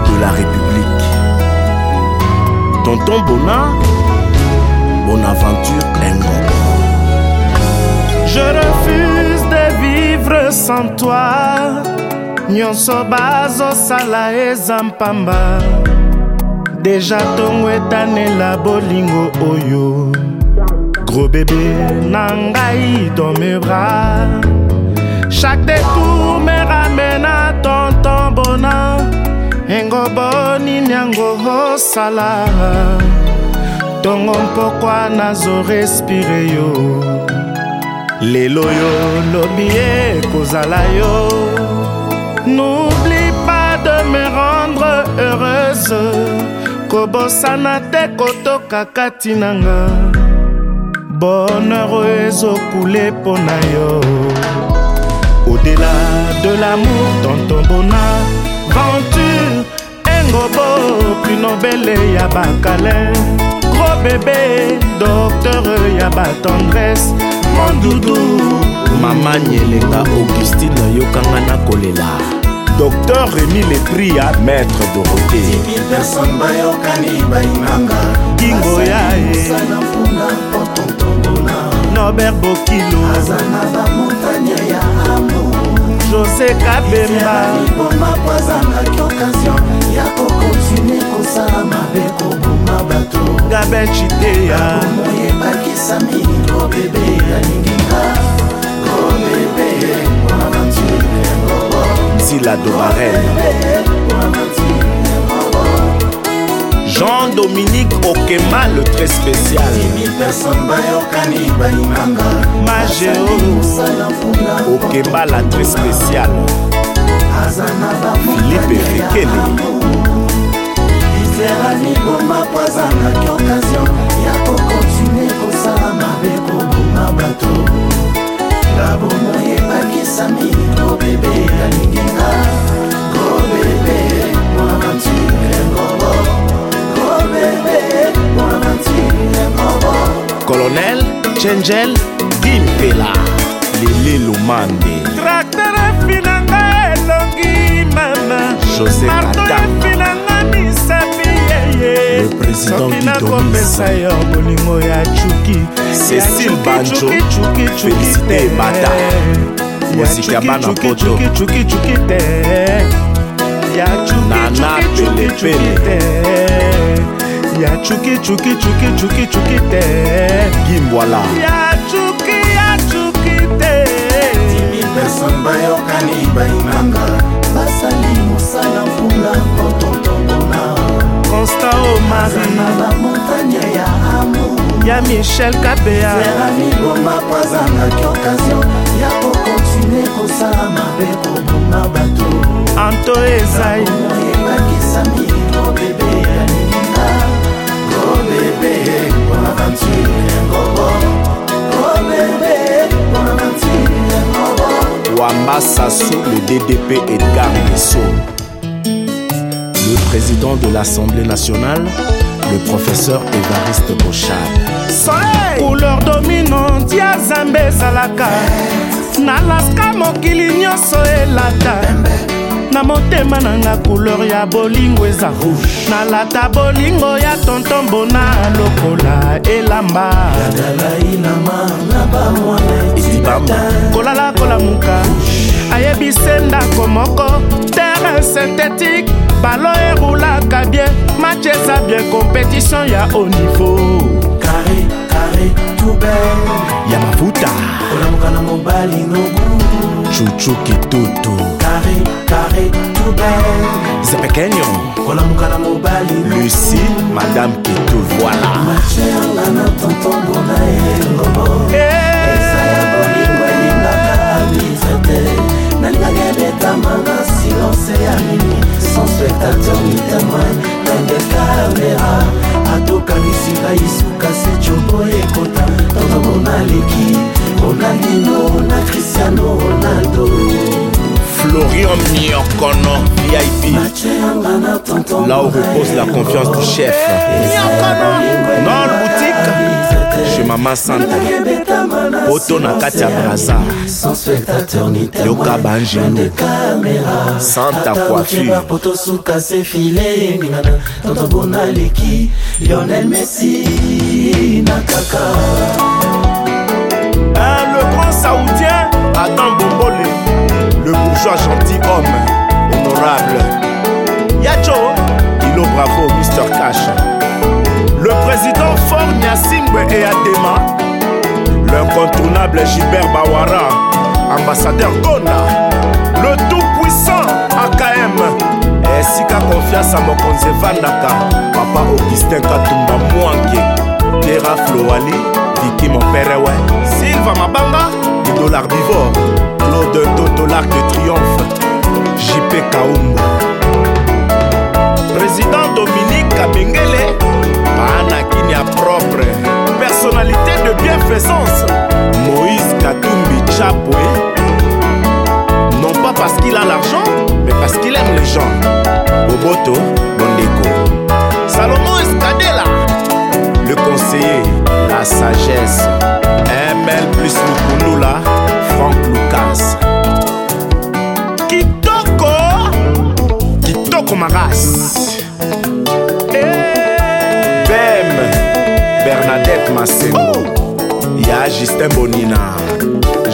de la République. Tonton Bona, Bonaventure pleine. Je refuse de vivre sans toi. Nyonso Sobazo sala ezampamba. Déjà ton la bolingo oyo. Gros bébé nangaï dans mes bras. Chaque détour me ramène à ton bonheur. engobo nini yango osala ntongo mpokwa nazorespire yo lelo yo lobi ekozala yo n'oublie pas de me rendre heureuse kobosana te kotoka kati na nga bonheur oyo ezokule mpo na yo au-delà de l'amour dans ton bonheur venture engobo pinobele ya bakale gro bebe doktere ya batendresse mondudu mama nyelenga augustine yokanga na kolela docteur remi lepri ya maître dorote kingo ya ye nobert bokilo jose kabembagaben citeyaoyebakisami kobebe yalinginga kobebe nzila domarel dominique okema le très spécial mageo okema la très spécial philipe rekeli liboma po azalaki okasion ya kokontinue kosala mabe koboma bato labomo yebakisami obebe alinginga colonel chengel dimpela lele lomande trakter efi na nga elongi mama josé martoefi na nga misapi yeye nakomesa yo bolingo ya cuki cécile banjofélicité bata mosiki ya bana poto nana pelepele ya cuki cuki cuki cuki cuki te gimbwala ya cuki ya cuki te timipeso bayokani bainanga basali mosala mvula kotontobona consta o marizana na montagne ya amour ya michel kabea eramiboma po azangaki occasion ya kokontinue kosala mabe koboma bato anto ezai ebakisami Oh, Wamba Sassou, le DDP Edgar Messot. Le président de l'Assemblée nationale, le professeur Évariste Bochard. Soleil! Couleur dominante, ya Zambé Zalaka. Nalaska mokili nyonso elata. Pembe. na motema nanga couleur ya bolingo eza rouge nalata bolingo ya tontombona lokola elamba kolala kolamuka ayebise ndako moko terre synthétique balo erulaka bien match eza bien compétition ya haut niveau Carré. soirée tout belle ya mafuta kolamoka na mobali nobu chuchu kitutu kare kare tout belle zepekenyo kolamoka na mobali lucie madame kitu voilà machelanga na tontombona ye Omni Orkono VIP. Là où repose la confiance du chef. Non, boutique. Chez Maman Santa. Poto na kati ya braza. Yoka banjendo. Santa coiffure. Poto suka se filé. Tonton Bonaliki Lionel Messi. Nakaka. Le grand saoudien. Adam Bombole le bourgeois gentil homme honorable. Yacho, Ilo Bravo, Mr. Cash. Le président fort Niasimbe et Adema. L'incontournable Gilbert Bawara, ambassadeur Gona. Le tout-puissant AKM. si Sika confiance à conseil Vandaka, papa augustin katumba terra tera floali viki ouais, silva mabanga Larbivore de Triomphe, JP Kaumbo. Président Dominique Kabengele, à propre, personnalité de bienfaisance, Moïse Katumbi Tchapwe Non pas parce qu'il a l'argent, mais parce qu'il aime les gens. Boboto Bondeko. Salomon Escadela, le conseiller, la sagesse, ML plus Mukundula. masengo ya justin bonina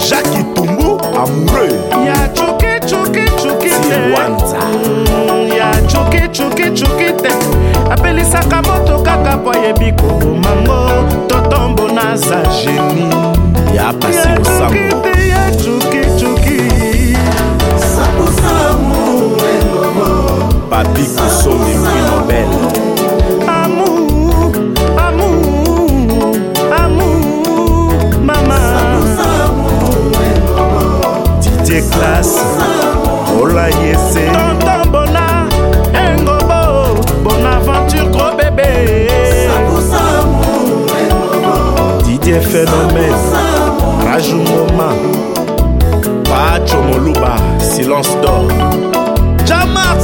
jacques itumbu amoureux ya cokecokecokewanza mm, ya cokecokecoke te apelisaka moto kaka po ayebi kokomango toto de klase ola yese tonton bona engobo bonaventure gros bebe didier phénomène raju ngoma pacho moluba silence dor jamar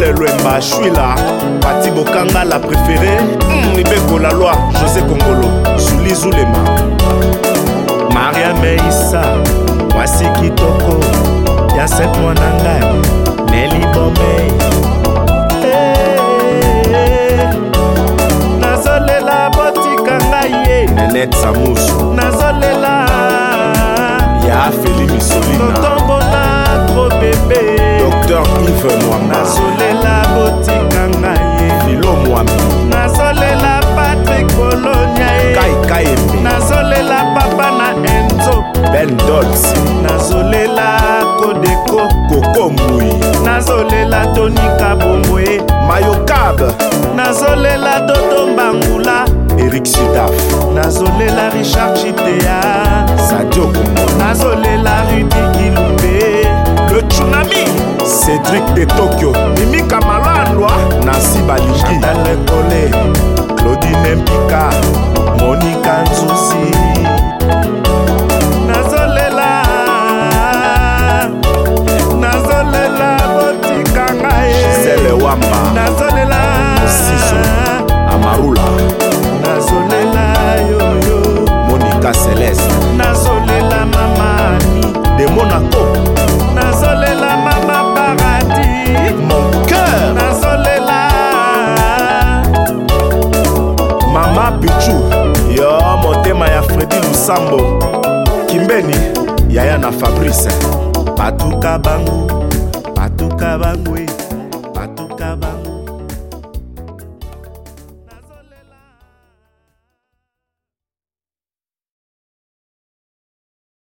charles lwemba shwila pati bokanga la préféré mm, ibekola loi josé kongolo zuli zulema mariame isa mwasi kitoko ya set mwana ngai neli bomei eh, nazolela botika ngai ye nenet samusu nazolela ya felimisoli notombona tro bebe docteur ive mwamnazolela botika ngai lilo mwami nazolela patrik bolonia kaikai embe nazolela papa na enzo bendols nazolela kodeko koko mbui nazolela tonika bomboe mayokab nazolela doto mbangula erik sidaf nazolela richard chitea sadiokumbo nazolela rudi kilumbe le tsunami cédrik de tokyo mimika malandwa nasi balikitale kole claudine mbika monika nzusi sambo kimbeni yaya na fabrice batuka bango batuka bango eh.